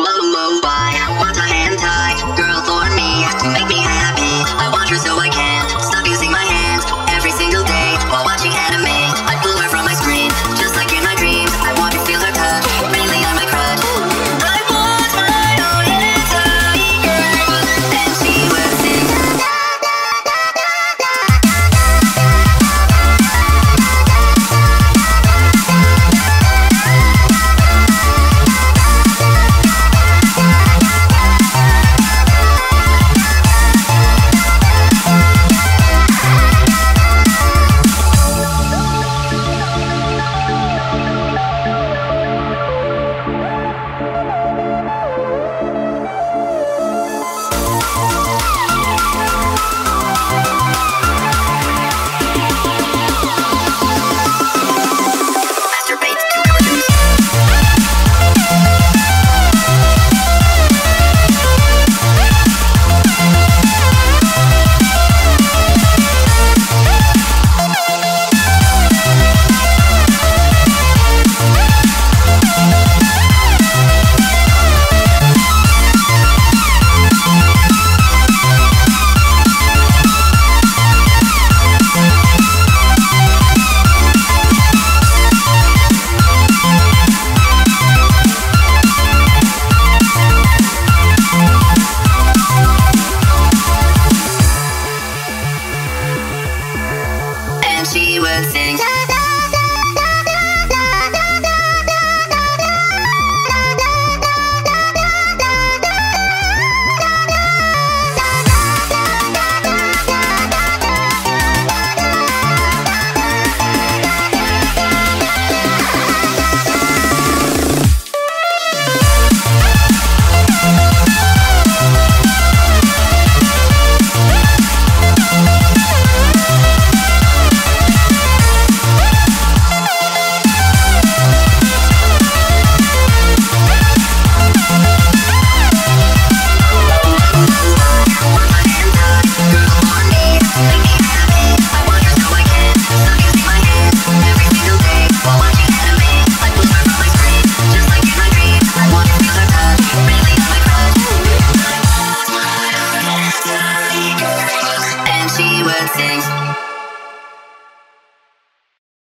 whoa, why I want a hand. world sings. she would sing.